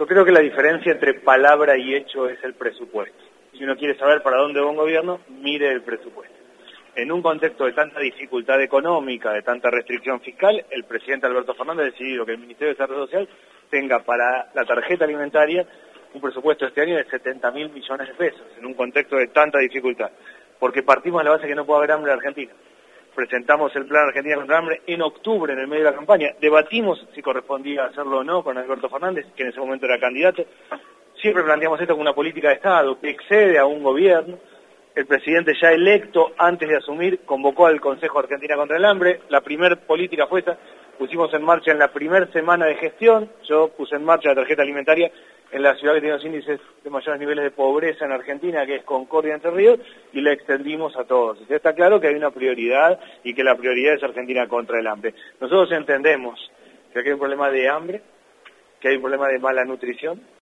Yo creo que la diferencia entre palabra y hecho es el presupuesto. Si uno quiere saber para dónde va un gobierno, mire el presupuesto. En un contexto de tanta dificultad económica, de tanta restricción fiscal, el presidente Alberto Fernández ha decidido que el Ministerio de Desarrollo Social tenga para la tarjeta alimentaria un presupuesto este año de 70 mil millones de pesos, en un contexto de tanta dificultad. Porque partimos de la base que no puede haber hambre en Argentina presentamos el plan Argentina contra el hambre en octubre, en el medio de la campaña. Debatimos si correspondía hacerlo o no con Alberto Fernández, que en ese momento era candidato. Siempre planteamos esto como una política de Estado que excede a un gobierno. El presidente ya electo, antes de asumir, convocó al Consejo Argentina contra el Hambre. La primera política fue esta. Pusimos en marcha en la primera semana de gestión. Yo puse en marcha la tarjeta alimentaria en la ciudad que tiene los índices de mayores niveles de pobreza en Argentina, que es Concordia Entre Ríos, y la extendimos a todos. está claro que hay una prioridad y que la prioridad es Argentina contra el hambre. Nosotros entendemos que aquí hay un problema de hambre, que hay un problema de mala nutrición,